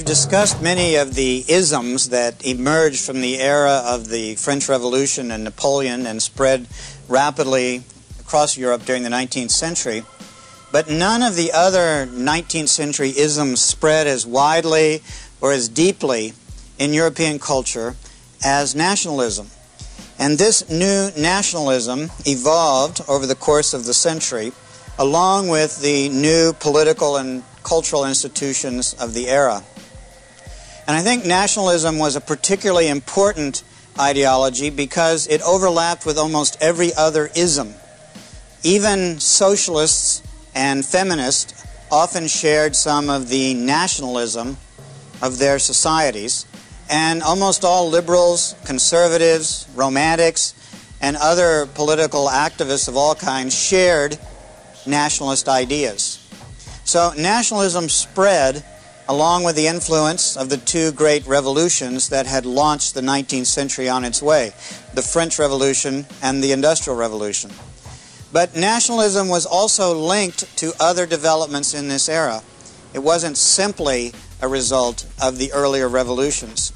we've discussed many of the isms that emerged from the era of the French Revolution and Napoleon and spread rapidly across Europe during the 19th century. But none of the other 19th century isms spread as widely or as deeply in European culture as nationalism. And this new nationalism evolved over the course of the century, along with the new political and cultural institutions of the era. And I think nationalism was a particularly important ideology because it overlapped with almost every other ism. Even socialists and feminists often shared some of the nationalism of their societies. And almost all liberals, conservatives, romantics, and other political activists of all kinds shared nationalist ideas. So nationalism spread along with the influence of the two great revolutions that had launched the 19th century on its way the French Revolution and the Industrial Revolution. But nationalism was also linked to other developments in this era. It wasn't simply a result of the earlier revolutions.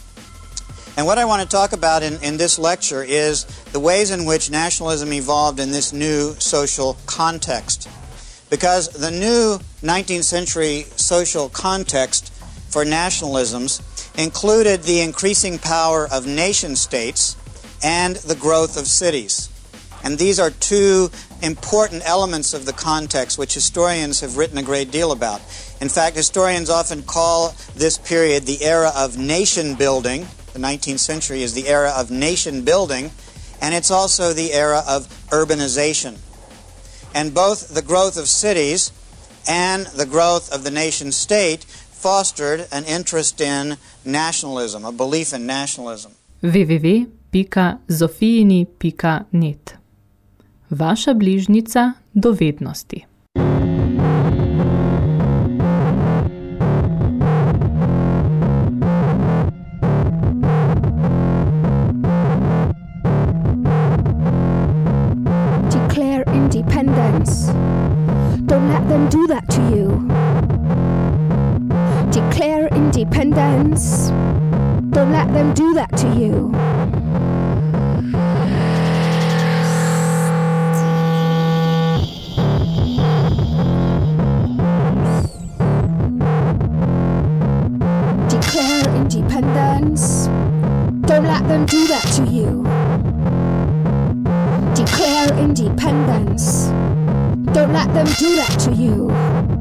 And what I want to talk about in, in this lecture is the ways in which nationalism evolved in this new social context. Because the new 19th century social context for nationalisms included the increasing power of nation states and the growth of cities. And these are two important elements of the context which historians have written a great deal about. In fact, historians often call this period the era of nation building. The 19th century is the era of nation building, and it's also the era of urbanization. And both the growth of cities and the growth of the nation state fostered an interest in nationalism, a belief in nationalism. www.zofijini.net Vaša bližnica dovednosti. Don't let them do that to you. Declare independence. Don't let them do that to you. Declare independence. Don't let them do that to you.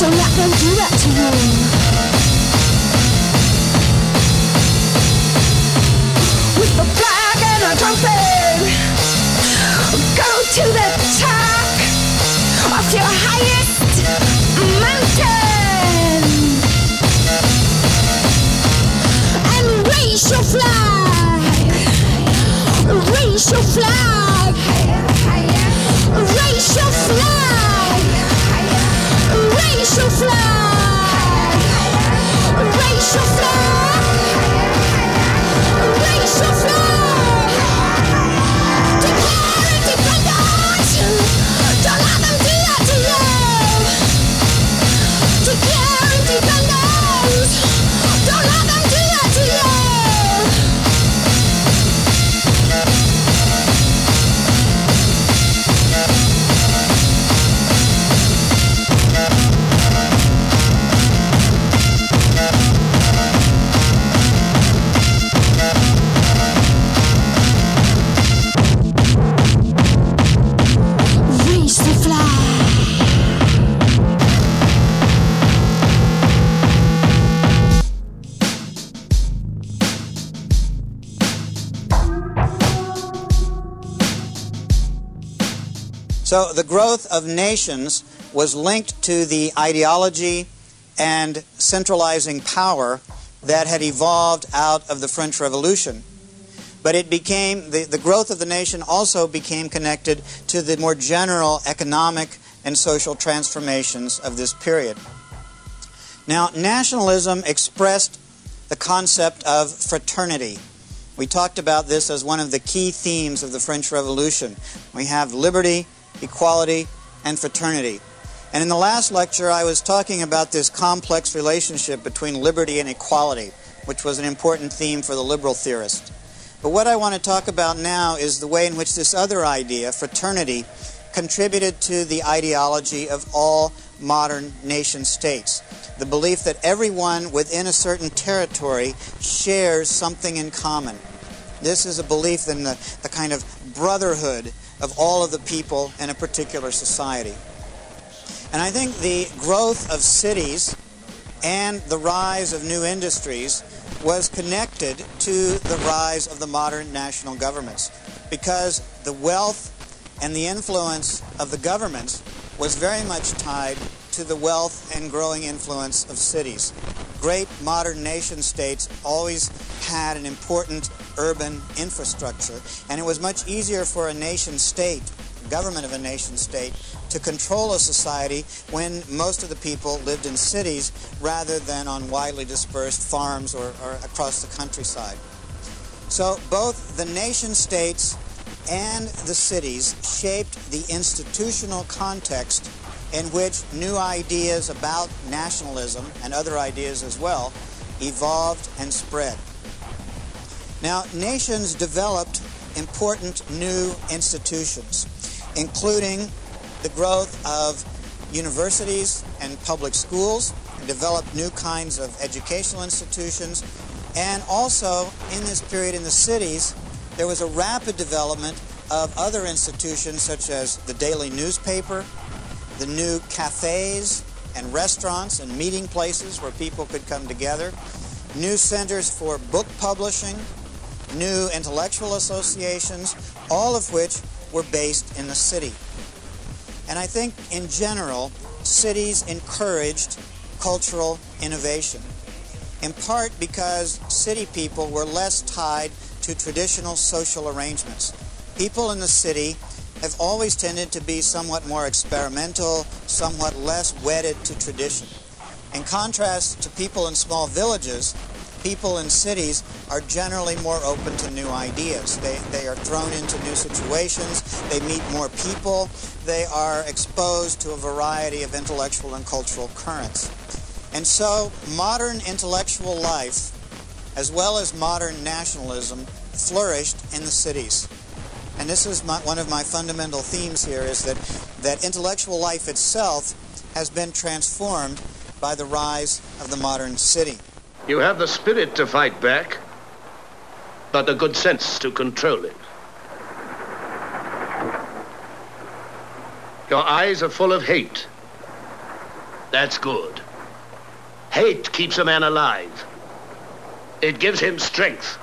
Don't let them do that to you. With flag and a trumpet. Go to the top of your highest mountain and raise your flag. Raise your flag. Raise your flag. Flag. Your flag. So the growth of nations was linked to the ideology and centralizing power that had evolved out of the French Revolution. But it became, the, the growth of the nation also became connected to the more general economic and social transformations of this period. Now, nationalism expressed the concept of fraternity. We talked about this as one of the key themes of the French Revolution. We have liberty, equality, and fraternity. And in the last lecture, I was talking about this complex relationship between liberty and equality, which was an important theme for the liberal theorist. But what I want to talk about now is the way in which this other idea, fraternity, contributed to the ideology of all modern nation states. The belief that everyone within a certain territory shares something in common. This is a belief in the, the kind of brotherhood of all of the people in a particular society. And I think the growth of cities and the rise of new industries was connected to the rise of the modern national governments because the wealth and the influence of the governments was very much tied to the wealth and growing influence of cities. Great modern nation states always had an important urban infrastructure, and it was much easier for a nation state, government of a nation state, to control a society when most of the people lived in cities rather than on widely dispersed farms or, or across the countryside. So both the nation states and the cities shaped the institutional context in which new ideas about nationalism and other ideas as well evolved and spread. Now, nations developed important new institutions, including the growth of universities and public schools, and developed new kinds of educational institutions, and also in this period in the cities, there was a rapid development of other institutions such as the daily newspaper, the new cafes and restaurants and meeting places where people could come together, new centers for book publishing, new intellectual associations, all of which were based in the city. And I think in general, cities encouraged cultural innovation, in part because city people were less tied to traditional social arrangements. People in the city have always tended to be somewhat more experimental, somewhat less wedded to tradition. In contrast to people in small villages, people in cities are generally more open to new ideas. They, they are thrown into new situations, they meet more people, they are exposed to a variety of intellectual and cultural currents. And so modern intellectual life, as well as modern nationalism, flourished in the cities. And this is my, one of my fundamental themes here is that, that intellectual life itself has been transformed by the rise of the modern city. You have the spirit to fight back, but the good sense to control it. Your eyes are full of hate. That's good. Hate keeps a man alive. It gives him strength.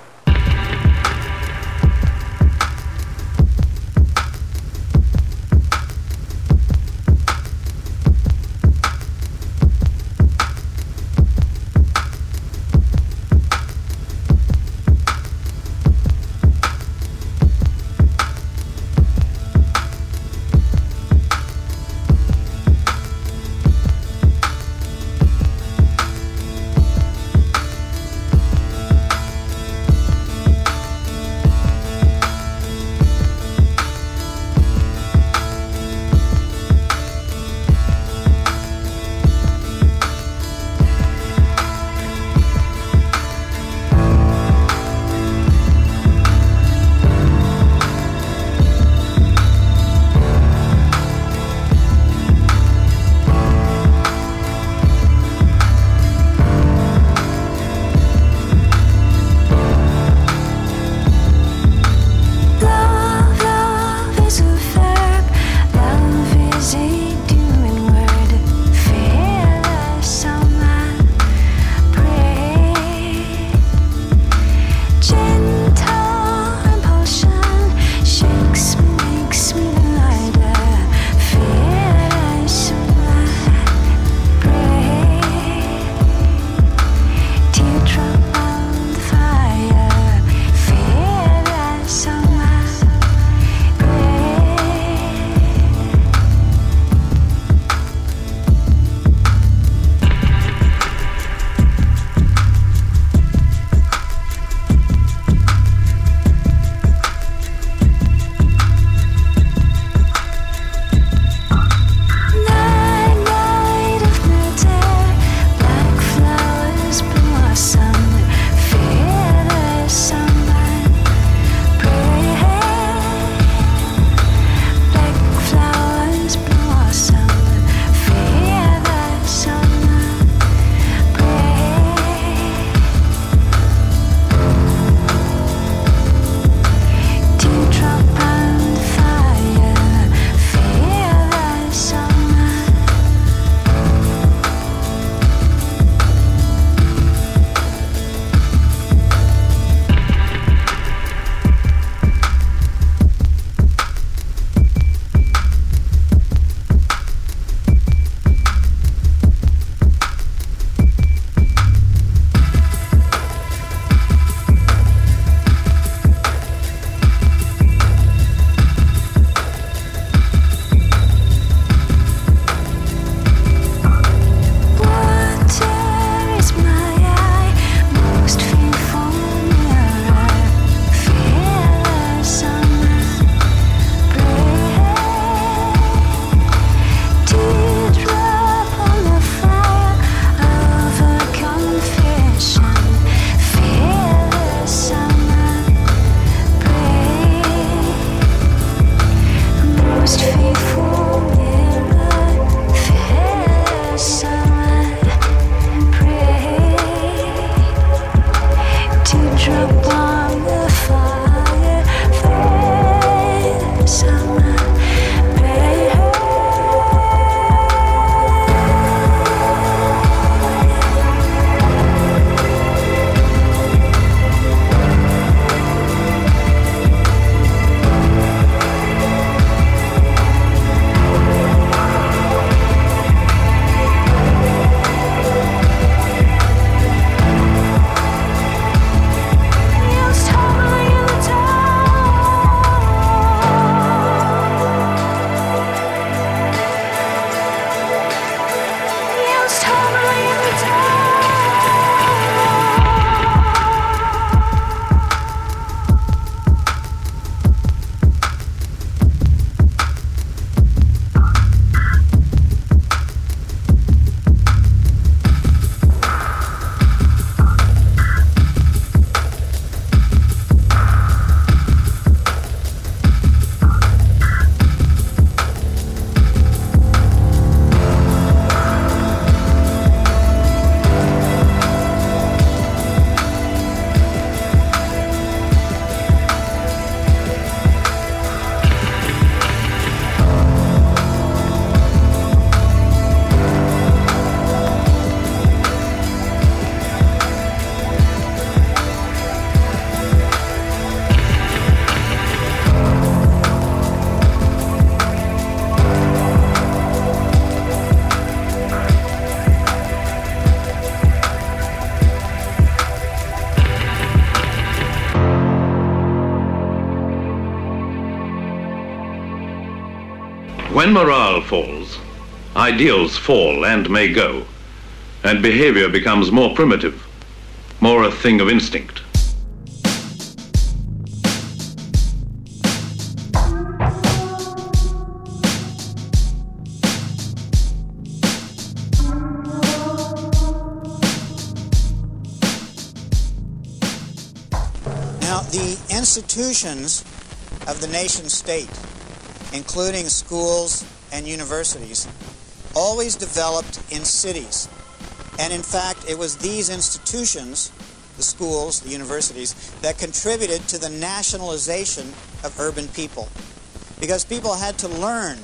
When morale falls, ideals fall and may go, and behavior becomes more primitive, more a thing of instinct. Now, the institutions of the nation state, including schools and universities, always developed in cities. And in fact, it was these institutions, the schools, the universities, that contributed to the nationalization of urban people. Because people had to learn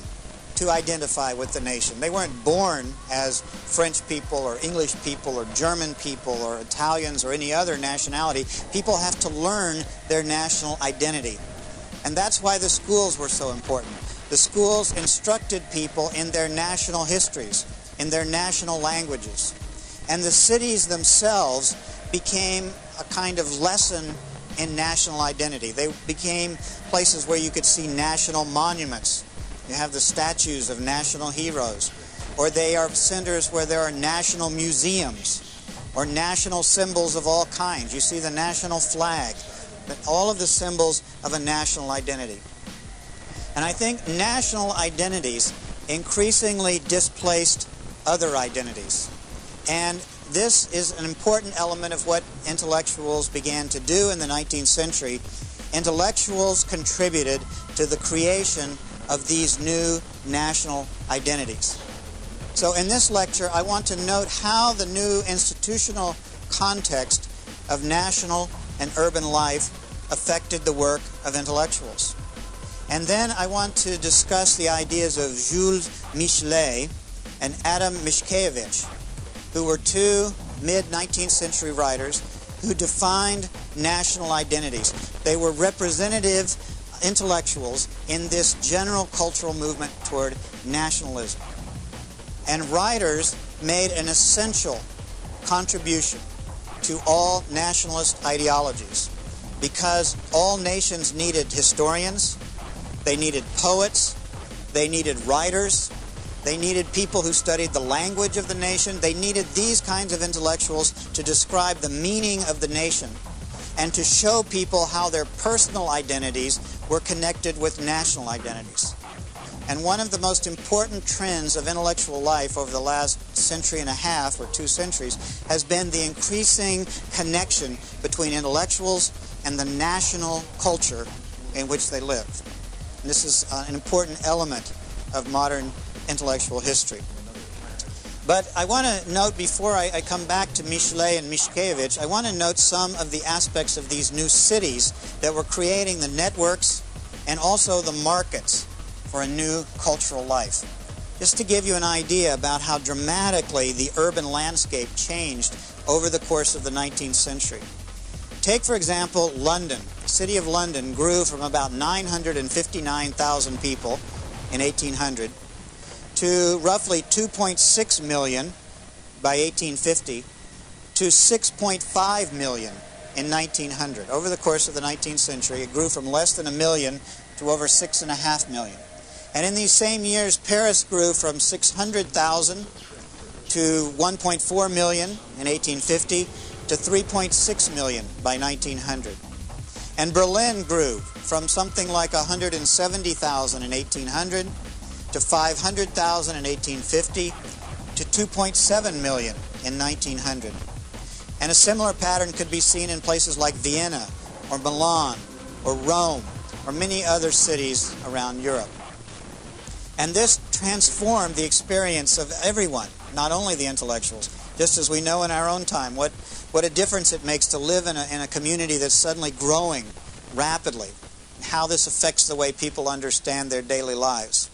to identify with the nation. They weren't born as French people or English people or German people or Italians or any other nationality. People have to learn their national identity. And that's why the schools were so important. The schools instructed people in their national histories, in their national languages. And the cities themselves became a kind of lesson in national identity. They became places where you could see national monuments. You have the statues of national heroes. Or they are centers where there are national museums or national symbols of all kinds. You see the national flag, But all of the symbols of a national identity. And I think national identities increasingly displaced other identities. And this is an important element of what intellectuals began to do in the 19th century. Intellectuals contributed to the creation of these new national identities. So in this lecture, I want to note how the new institutional context of national and urban life affected the work of intellectuals. And then I want to discuss the ideas of Jules Michelet and Adam Mickiewicz, who were two mid-19th century writers who defined national identities. They were representative intellectuals in this general cultural movement toward nationalism. And writers made an essential contribution to all nationalist ideologies because all nations needed historians, they needed poets, they needed writers, they needed people who studied the language of the nation, they needed these kinds of intellectuals to describe the meaning of the nation and to show people how their personal identities were connected with national identities. And one of the most important trends of intellectual life over the last century and a half or two centuries has been the increasing connection between intellectuals and the national culture in which they live. And this is uh, an important element of modern intellectual history. But I want to note before I, I, come back to Michelet and Mickiewicz, I want to note some of the aspects of these new cities that were creating the networks and also the markets for a new cultural life. Just to give you an idea about how dramatically the urban landscape changed over the course of the 19th century. Take, for example, London. The city of London grew from about 959,000 people in 1800 to roughly 2.6 million by 1850 to 6.5 million in 1900. Over the course of the 19th century, it grew from less than a million to over six and a half million. And in these same years, Paris grew from 600,000 to 1.4 million in 1850 to 3.6 million by 1900. And Berlin grew from something like 170,000 in 1800 to 500,000 in 1850 to 2.7 million in 1900. And a similar pattern could be seen in places like Vienna or Milan or Rome or many other cities around Europe. And this transformed the experience of everyone, not only the intellectuals, just as we know in our own time what, what a difference it makes to live in a, in a community that's suddenly growing rapidly, and how this affects the way people understand their daily lives.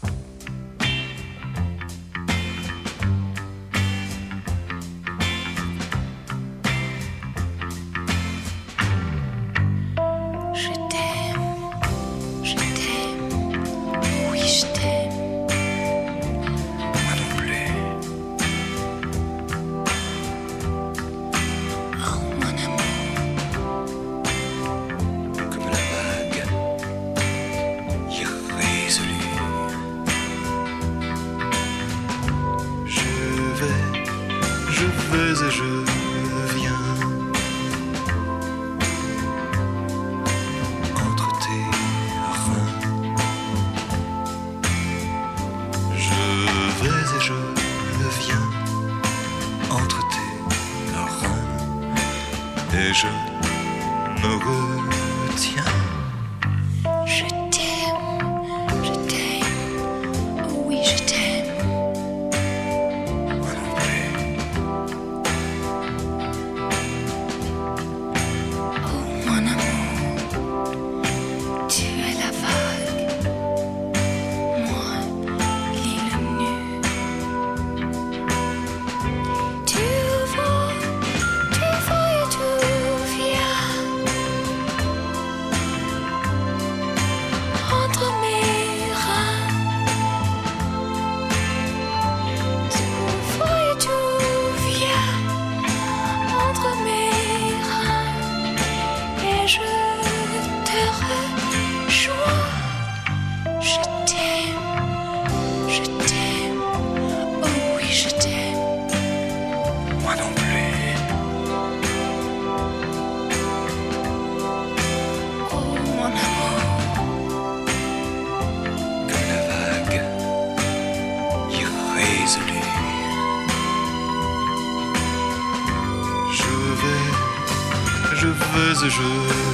jour.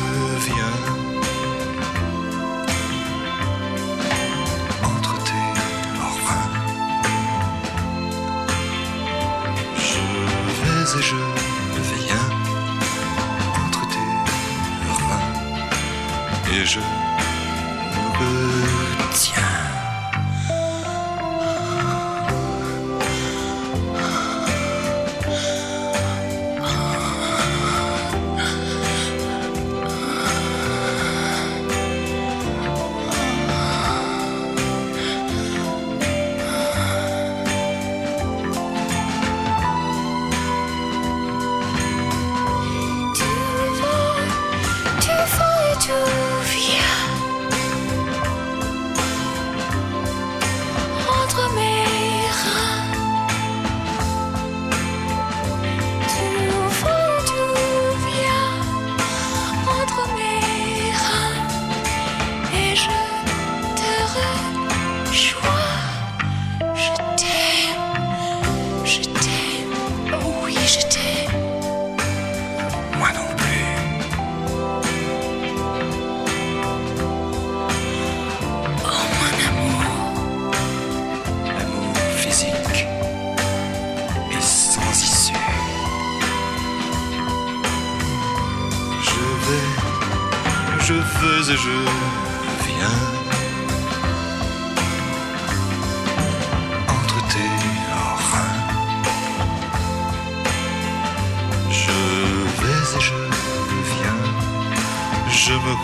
Je me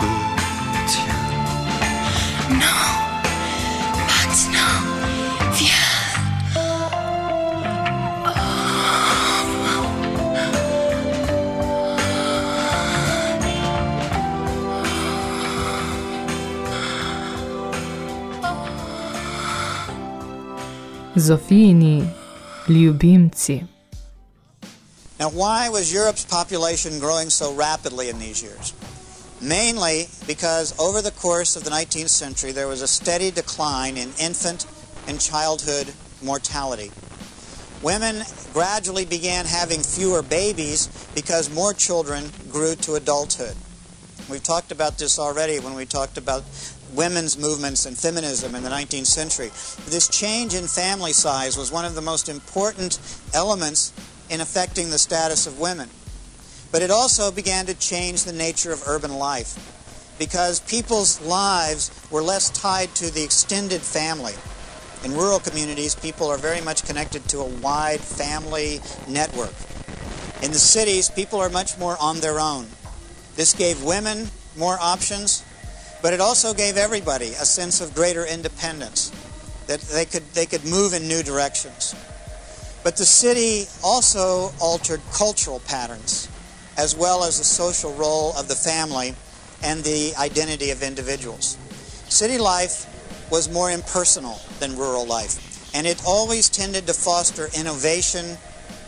retiens. non, maintenant, viens. Zofijini ljubimci. Now, why was Europe's population growing so rapidly in these years? Mainly because over the course of the 19th century, there was a steady decline in infant and childhood mortality. Women gradually began having fewer babies because more children grew to adulthood. We've talked about this already when we talked about women's movements and feminism in the 19th century. This change in family size was one of the most important elements in affecting the status of women. But it also began to change the nature of urban life because people's lives were less tied to the extended family. In rural communities, people are very much connected to a wide family network. In the cities, people are much more on their own. This gave women more options, but it also gave everybody a sense of greater independence, that they could, they could move in new directions. But the city also altered cultural patterns, as well as the social role of the family and the identity of individuals. City life was more impersonal than rural life, and it always tended to foster innovation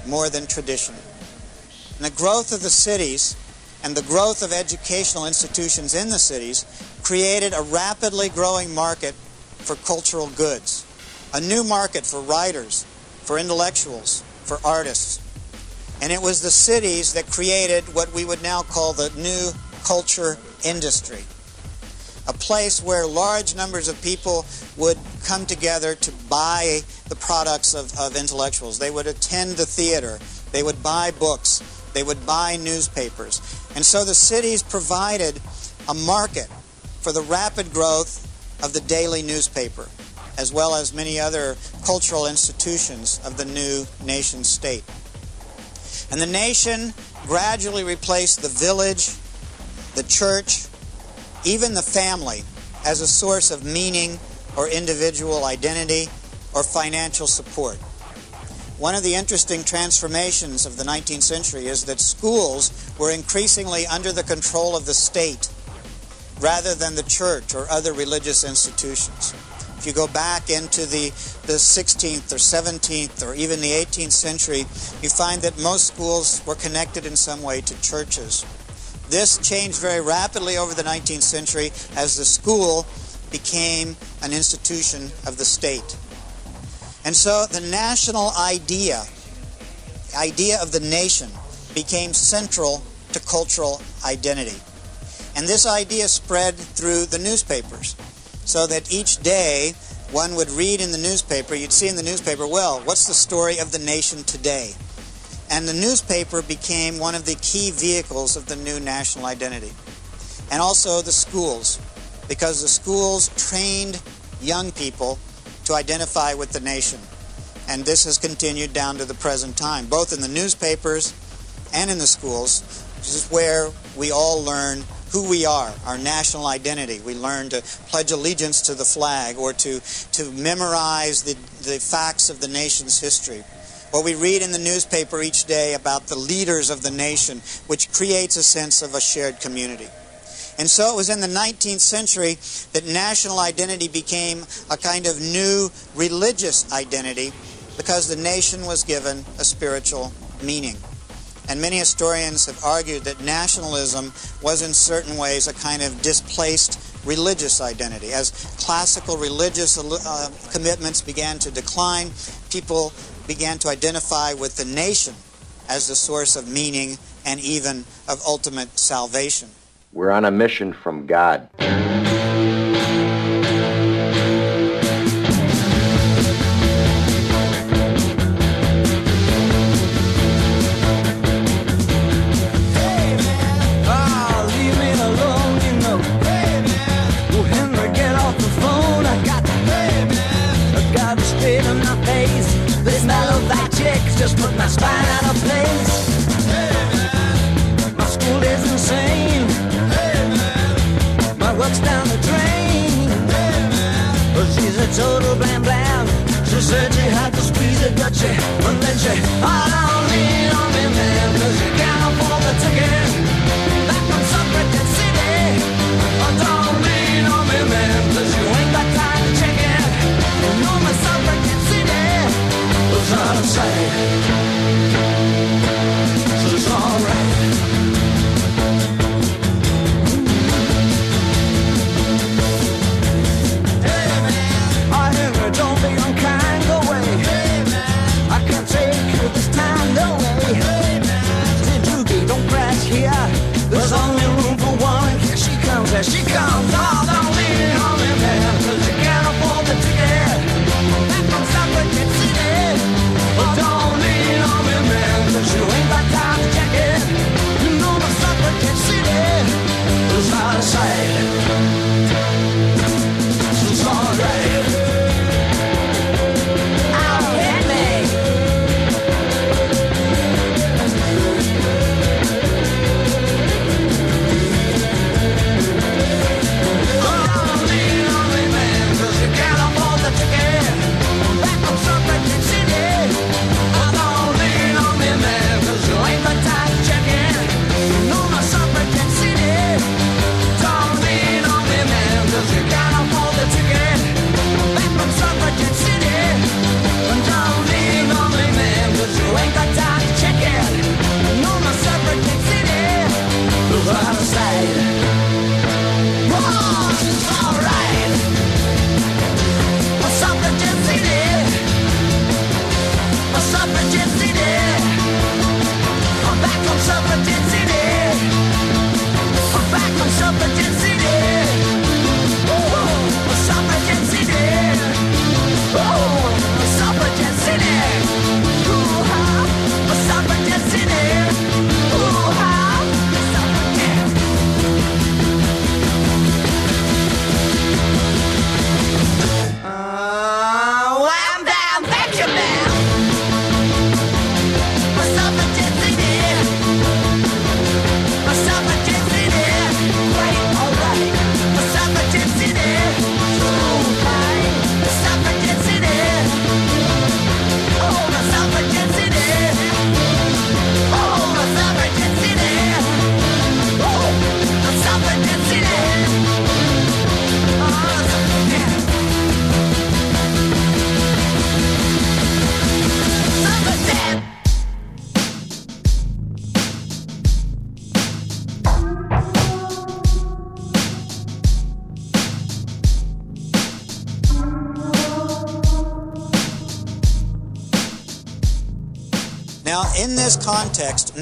more than tradition. And the growth of the cities and the growth of educational institutions in the cities created a rapidly growing market for cultural goods, a new market for writers, for intellectuals, for artists. And it was the cities that created what we would now call the new culture industry. A place where large numbers of people would come together to buy the products of, of intellectuals. They would attend the theater. They would buy books. They would buy newspapers. And so the cities provided a market for the rapid growth of the daily newspaper, as well as many other cultural institutions of the new nation state. And the nation gradually replaced the village, the church, even the family as a source of meaning or individual identity or financial support. One of the interesting transformations of the 19th century is that schools were increasingly under the control of the state rather than the church or other religious institutions. If you go back into the, the 16th or 17th or even the 18th century, you find that most schools were connected in some way to churches. This changed very rapidly over the 19th century as the school became an institution of the state. And so the national idea, the idea of the nation, became central to cultural identity. And this idea spread through the newspapers, so that each day one would read in the newspaper, you'd see in the newspaper, well, what's the story of the nation today? And the newspaper became one of the key vehicles of the new national identity. And also the schools, because the schools trained young people to identify with the nation. And this has continued down to the present time, both in the newspapers and in the schools. This is where we all learn who we are, our national identity. We learn to pledge allegiance to the flag or to, to memorize the, the facts of the nation's history. Or we read in the newspaper each day about the leaders of the nation, which creates a sense of a shared community. And so it was in the 19th century that national identity became a kind of new religious identity because the nation was given a spiritual meaning. And many historians have argued that nationalism was in certain ways a kind of displaced religious identity. As classical religious uh, commitments began to decline, people began to identify with the nation as the source of meaning and even of ultimate salvation. We're on a mission from God.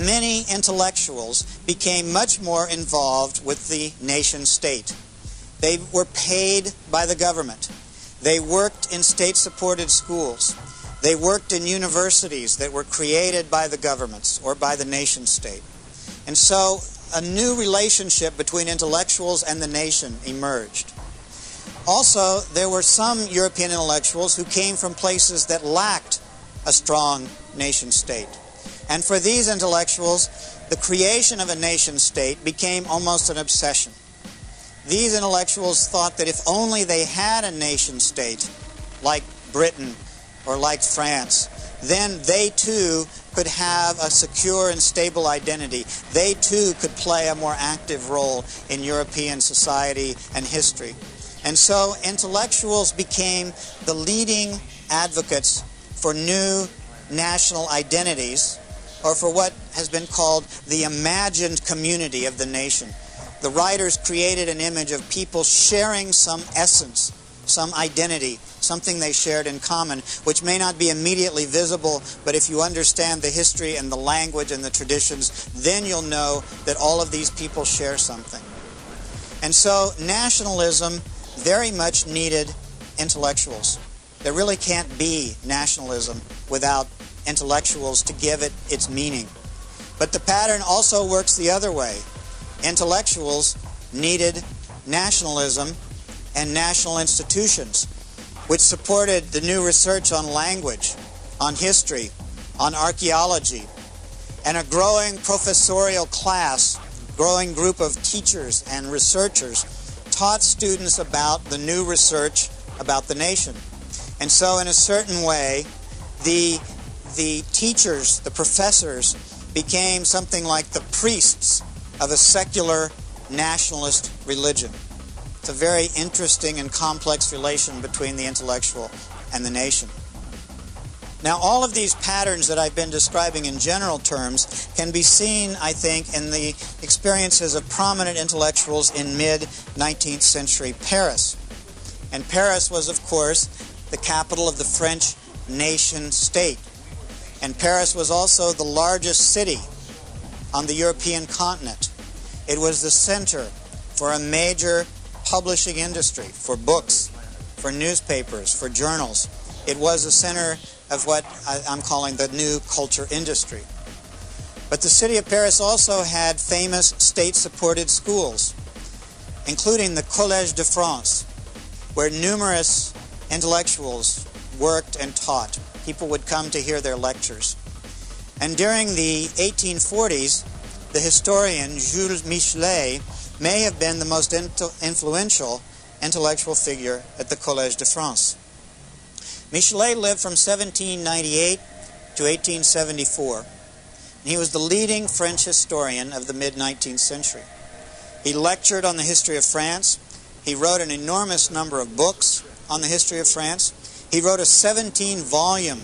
Many intellectuals became much more involved with the nation state. They were paid by the government. They worked in state supported schools. They worked in universities that were created by the governments or by the nation state. And so a new relationship between intellectuals and the nation emerged. Also, there were some European intellectuals who came from places that lacked a strong nation state. And for these intellectuals, the creation of a nation state became almost an obsession. These intellectuals thought that if only they had a nation state, like Britain or like France, then they too could have a secure and stable identity. They too could play a more active role in European society and history. And so intellectuals became the leading advocates for new national identities or for what has been called the imagined community of the nation. The writers created an image of people sharing some essence, some identity, something they shared in common, which may not be immediately visible, but if you understand the history and the language and the traditions, then you'll know that all of these people share something. And so nationalism very much needed intellectuals. There really can't be nationalism without intellectuals to give it its meaning. But the pattern also works the other way. Intellectuals needed nationalism and national institutions, which supported the new research on language, on history, on archaeology, and a growing professorial class, growing group of teachers and researchers taught students about the new research about the nation. And so, in a certain way, the, the teachers, the professors, became something like the priests of a secular nationalist religion. It's a very interesting and complex relation between the intellectual and the nation. Now, all of these patterns that I've been describing in general terms can be seen, I think, in the experiences of prominent intellectuals in mid 19th century Paris. And Paris was, of course, the capital of the French nation state. And Paris was also the largest city on the European continent. It was the center for a major publishing industry, for books, for newspapers, for journals. It was the center of what I'm calling the new culture industry. But the city of Paris also had famous state supported schools, including the Collège de France, where numerous intellectuals worked and taught. People would come to hear their lectures. And during the 1840s, the historian Jules Michelet may have been the most influential intellectual figure at the Collège de France. Michelet lived from 1798 to 1874. And he was the leading French historian of the mid 19th century. He lectured on the history of France. He wrote an enormous number of books on the history of France. He wrote a 17 volume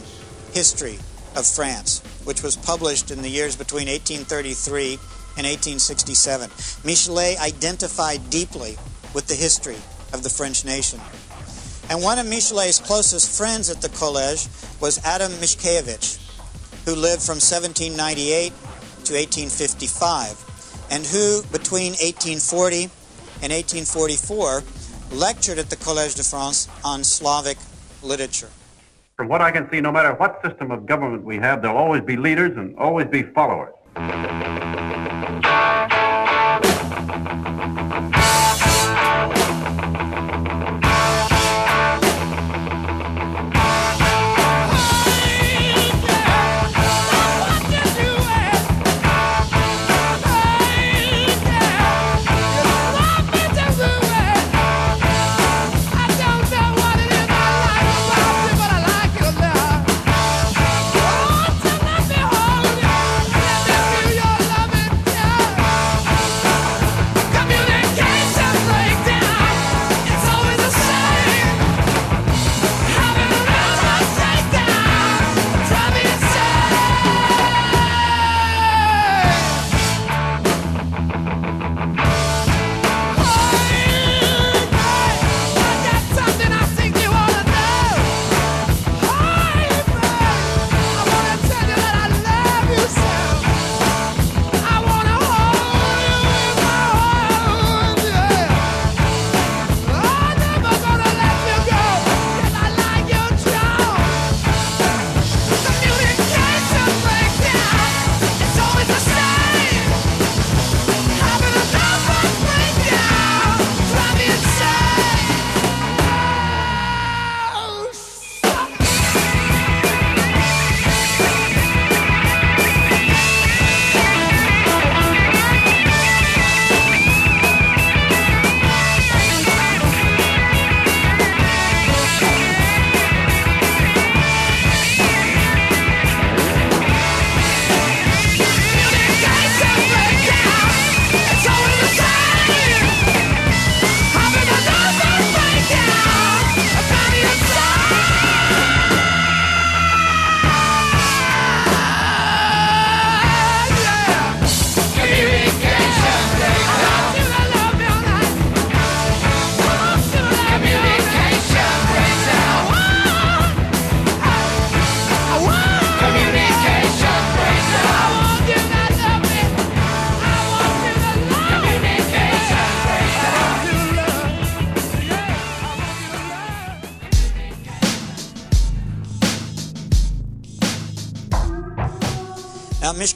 history of France, which was published in the years between 1833 and 1867. Michelet identified deeply with the history of the French nation. And one of Michelet's closest friends at the college was Adam Mickiewicz, who lived from 1798 to 1855, and who, between 1840 and 1844, lectured at the Collège de France on Slavic literature. From what I can see, no matter what system of government we have, there'll always be leaders and always be followers.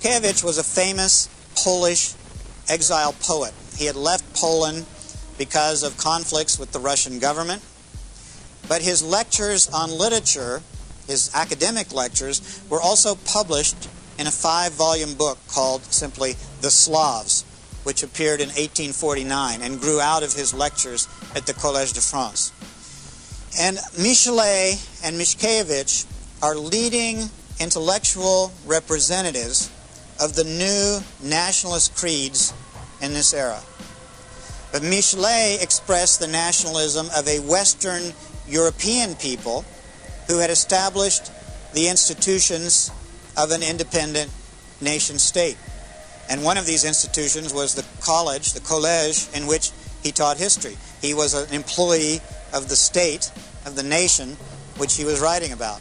Mickiewicz was a famous Polish exile poet. He had left Poland because of conflicts with the Russian government, but his lectures on literature, his academic lectures, were also published in a five volume book called simply The Slavs, which appeared in 1849 and grew out of his lectures at the Collège de France. And Michelet and Mickiewicz are leading intellectual representatives of the new nationalist creeds in this era. But Michelet expressed the nationalism of a Western European people who had established the institutions of an independent nation state. And one of these institutions was the college, the college, in which he taught history. He was an employee of the state, of the nation, which he was writing about.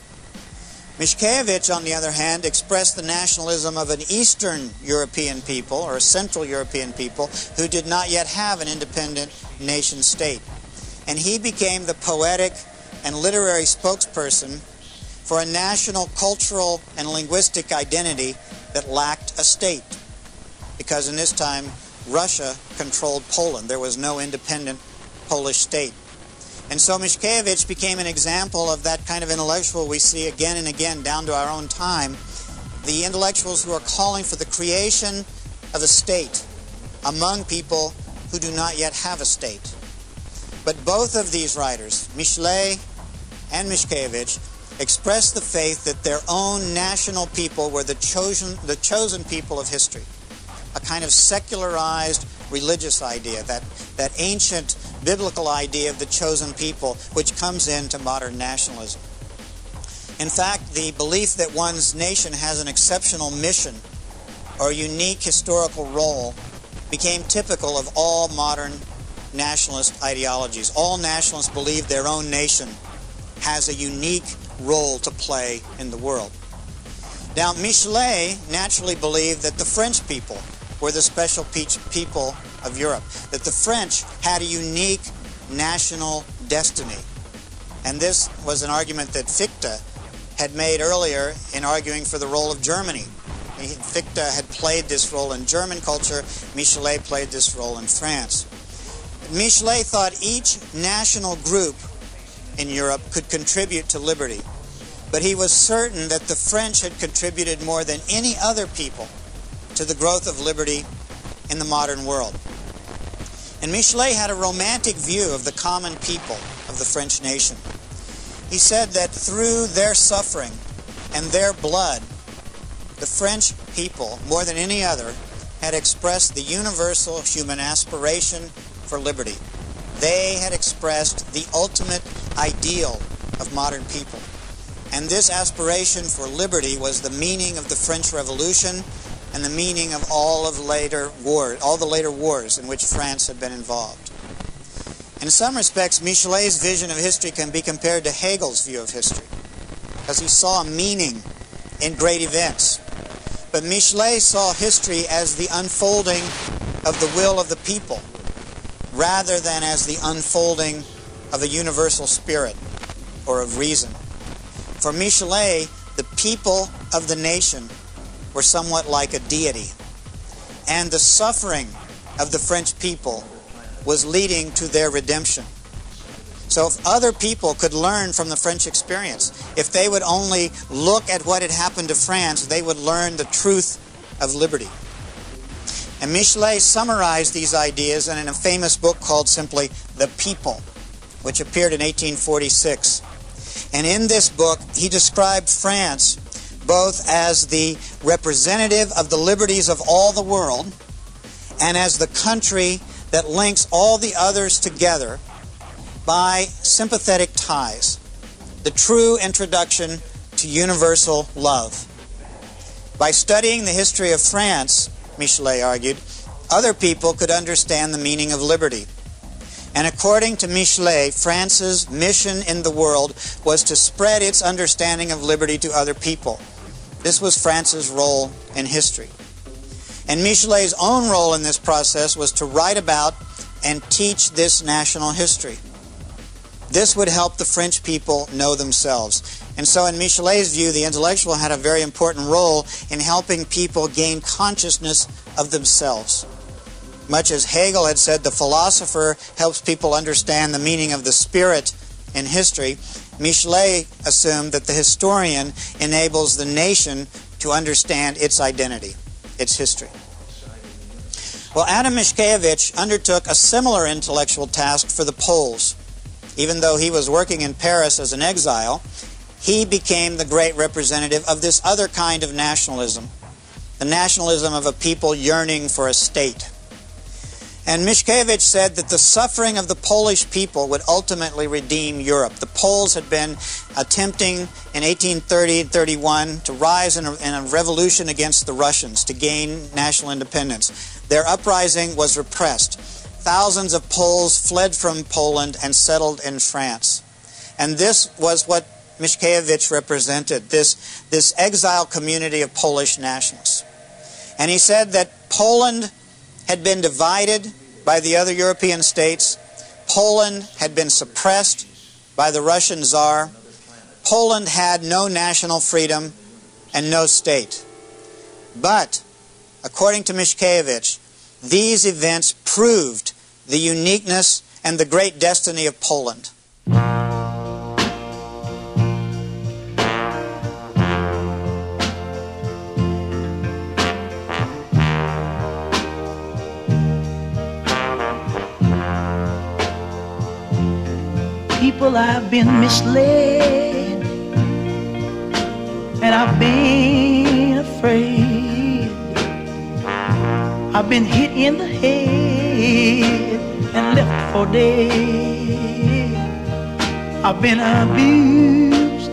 Mickiewicz, on the other hand, expressed the nationalism of an Eastern European people, or a Central European people, who did not yet have an independent nation state. And he became the poetic and literary spokesperson for a national cultural and linguistic identity that lacked a state. Because in this time, Russia controlled Poland. There was no independent Polish state. And so Mickiewicz became an example of that kind of intellectual we see again and again down to our own time. The intellectuals who are calling for the creation of a state among people who do not yet have a state. But both of these writers, Michelet and Mickiewicz, expressed the faith that their own national people were the chosen, the chosen people of history. A kind of secularized religious idea, that, that ancient biblical idea of the chosen people, which comes into modern nationalism. In fact, the belief that one's nation has an exceptional mission or unique historical role became typical of all modern nationalist ideologies. All nationalists believe their own nation has a unique role to play in the world. Now, Michelet naturally believed that the French people were the special people of Europe, that the French had a unique national destiny. And this was an argument that Fichte had made earlier in arguing for the role of Germany. Fichte had played this role in German culture, Michelet played this role in France. Michelet thought each national group in Europe could contribute to liberty, but he was certain that the French had contributed more than any other people to the growth of liberty in the modern world. And Michelet had a romantic view of the common people of the French nation. He said that through their suffering and their blood, the French people, more than any other, had expressed the universal human aspiration for liberty. They had expressed the ultimate ideal of modern people. And this aspiration for liberty was the meaning of the French Revolution and the meaning of all of later war, all the later wars in which France had been involved. In some respects, Michelet's vision of history can be compared to Hegel's view of history, because he saw meaning in great events. But Michelet saw history as the unfolding of the will of the people, rather than as the unfolding of a universal spirit or of reason. For Michelet, the people of the nation were somewhat like a deity. And the suffering of the French people was leading to their redemption. So if other people could learn from the French experience, if they would only look at what had happened to France, they would learn the truth of liberty. And Michelet summarized these ideas in a famous book called simply The People, which appeared in 1846. And in this book, he described France both as the representative of the liberties of all the world and as the country that links all the others together by sympathetic ties, the true introduction to universal love. By studying the history of France, Michelet argued, other people could understand the meaning of liberty. And according to Michelet, France's mission in the world was to spread its understanding of liberty to other people. This was France's role in history. And Michelet's own role in this process was to write about and teach this national history. This would help the French people know themselves. And so, in Michelet's view, the intellectual had a very important role in helping people gain consciousness of themselves. Much as Hegel had said, the philosopher helps people understand the meaning of the spirit in history, Michelet assumed that the historian enables the nation to understand its identity, its history. Well, Adam Mickiewicz undertook a similar intellectual task for the Poles. Even though he was working in Paris as an exile, he became the great representative of this other kind of nationalism, the nationalism of a people yearning for a state. And Mickiewicz said that the suffering of the Polish people would ultimately redeem Europe. The Poles had been attempting in 1830 and 31 to rise in a, in a revolution against the Russians to gain national independence. Their uprising was repressed. Thousands of Poles fled from Poland and settled in France. And this was what Mickiewicz represented, this, this exile community of Polish nationalists. And he said that Poland had been divided by the other European states. Poland had been suppressed by the Russian Tsar. Poland had no national freedom and no state. But, according to Mickiewicz, these events proved the uniqueness and the great destiny of Poland. People I've been misled and I've been afraid. I've been hit in the head and left for dead. I've been abused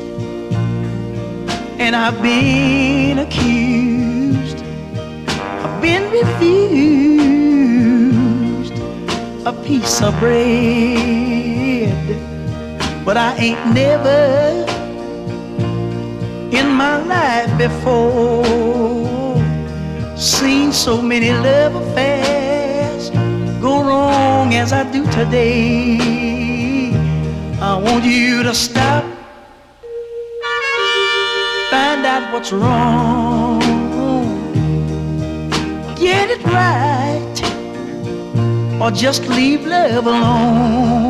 and I've been accused. I've been refused a piece of bread but I ain't never in my life before seen so many love affairs go wrong as I do today. I want you to stop, find out what's wrong, get it right, or just leave love alone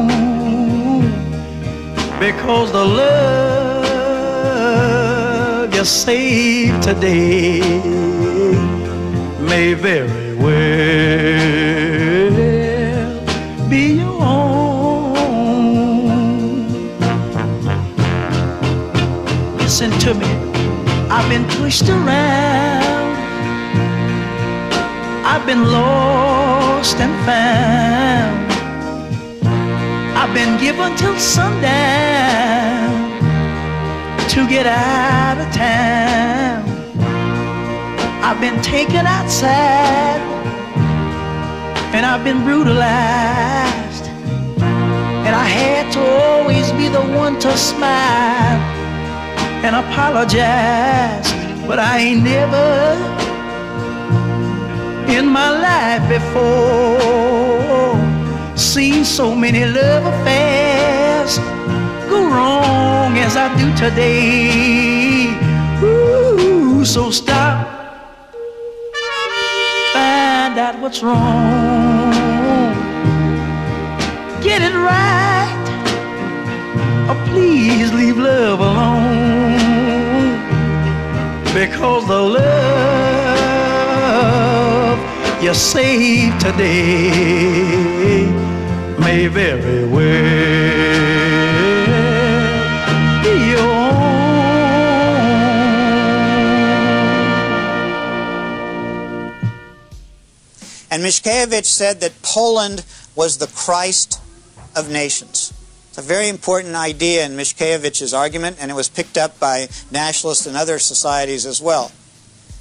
because the love you saved today may very well be your own. Listen to me, I've been pushed around, I've been lost and found. I've been given till sundown to get out of town. I've been taken outside and I've been brutalized. And I had to always be the one to smile and apologize. But I ain't never in my life before seen so many love affairs go wrong as I do today. Ooh, so stop, find out what's wrong, get it right, or please leave love alone. Because the love you saved today may very well be your And Mickiewicz said that Poland was the Christ of nations. It's a very important idea in Mickiewicz's argument, and it was picked up by nationalists and other societies as well,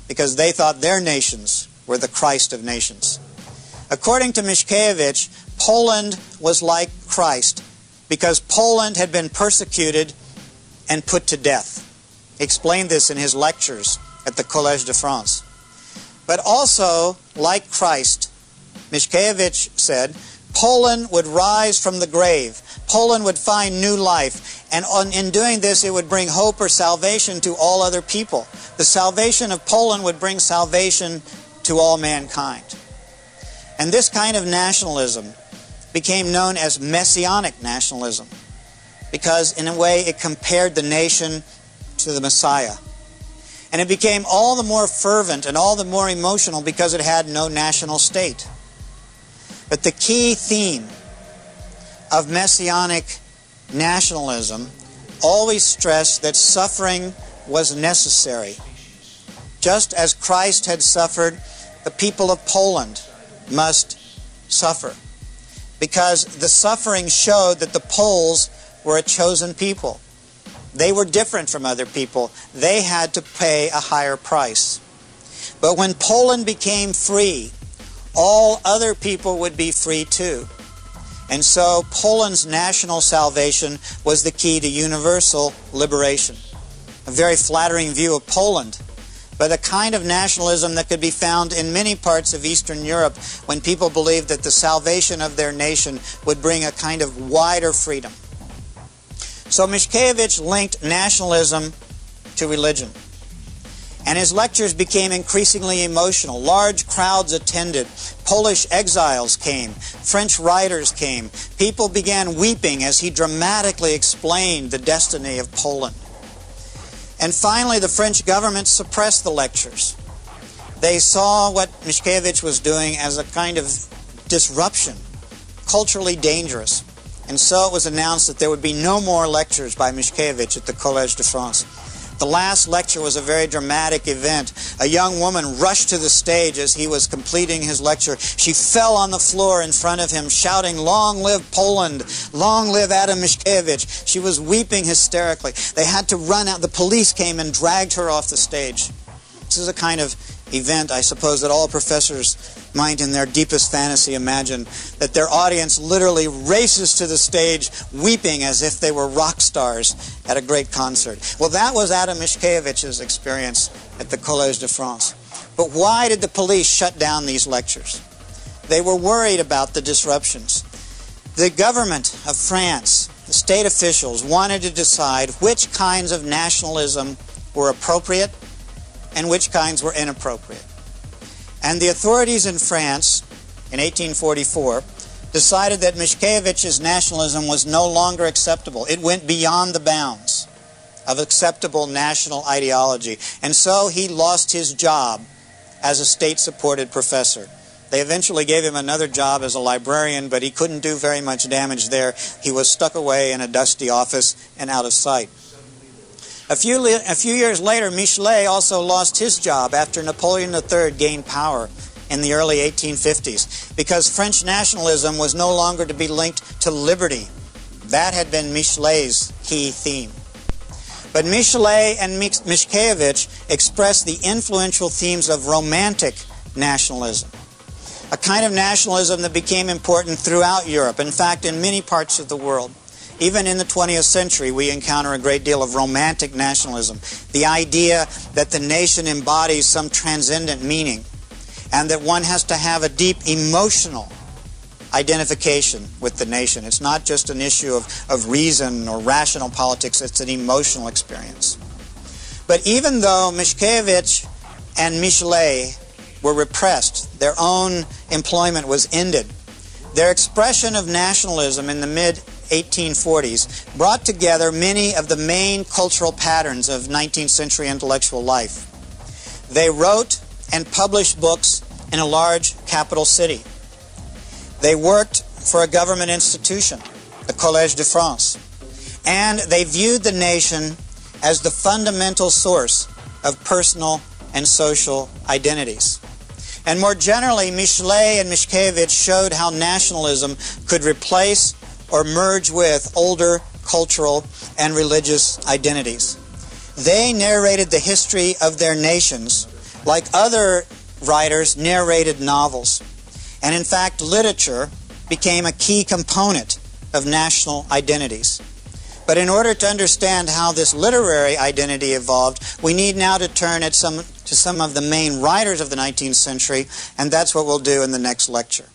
because they thought their nations were the Christ of nations. According to Mickiewicz, Poland was like Christ because Poland had been persecuted and put to death. He explained this in his lectures at the Collège de France. But also, like Christ, Mickiewicz said, Poland would rise from the grave. Poland would find new life. And on, in doing this, it would bring hope or salvation to all other people. The salvation of Poland would bring salvation to all mankind. And this kind of nationalism became known as messianic nationalism because, in a way, it compared the nation to the Messiah. And it became all the more fervent and all the more emotional because it had no national state. But the key theme of messianic nationalism always stressed that suffering was necessary. Just as Christ had suffered, the people of Poland must suffer. Because the suffering showed that the Poles were a chosen people. They were different from other people. They had to pay a higher price. But when Poland became free, all other people would be free too. And so Poland's national salvation was the key to universal liberation. A very flattering view of Poland, but a kind of nationalism that could be found in many parts of Eastern Europe when people believed that the salvation of their nation would bring a kind of wider freedom. So Mickiewicz linked nationalism to religion. And his lectures became increasingly emotional. Large crowds attended. Polish exiles came. French writers came. People began weeping as he dramatically explained the destiny of Poland. And finally, the French government suppressed the lectures. They saw what Mickiewicz was doing as a kind of disruption, culturally dangerous. And so it was announced that there would be no more lectures by Mickiewicz at the Collège de France. The last lecture was a very dramatic event. A young woman rushed to the stage as he was completing his lecture. She fell on the floor in front of him, shouting, Long live Poland! Long live Adam Mickiewicz! She was weeping hysterically. They had to run out. The police came and dragged her off the stage. This is a kind of event, I suppose, that all professors might in their deepest fantasy imagine that their audience literally races to the stage weeping as if they were rock stars at a great concert. Well, that was Adam Mickiewicz's experience at the Collège de France. But why did the police shut down these lectures? They were worried about the disruptions. The government of France, the state officials, wanted to decide which kinds of nationalism were appropriate and which kinds were inappropriate. And the authorities in France in 1844 decided that Mickiewicz's nationalism was no longer acceptable. It went beyond the bounds of acceptable national ideology. And so he lost his job as a state supported professor. They eventually gave him another job as a librarian, but he couldn't do very much damage there. He was stuck away in a dusty office and out of sight. A few, a few years later, Michelet also lost his job after Napoleon III gained power in the early 1850s because French nationalism was no longer to be linked to liberty. That had been Michelet's key theme. But Michelet and Mickiewicz expressed the influential themes of romantic nationalism, a kind of nationalism that became important throughout Europe, in fact, in many parts of the world. Even in the 20th century, we encounter a great deal of romantic nationalism. The idea that the nation embodies some transcendent meaning and that one has to have a deep emotional identification with the nation. It's not just an issue of, of reason or rational politics, it's an emotional experience. But even though Mickiewicz and Michelet were repressed, their own employment was ended, their expression of nationalism in the mid 1840s brought together many of the main cultural patterns of 19th century intellectual life. They wrote and published books in a large capital city. They worked for a government institution, the Collège de France, and they viewed the nation as the fundamental source of personal and social identities. And more generally, Michelet and Mickiewicz showed how nationalism could replace or merge with older cultural and religious identities. They narrated the history of their nations like other writers narrated novels. And in fact, literature became a key component of national identities. But in order to understand how this literary identity evolved, we need now to turn at some, to some of the main writers of the 19th century, and that's what we'll do in the next lecture.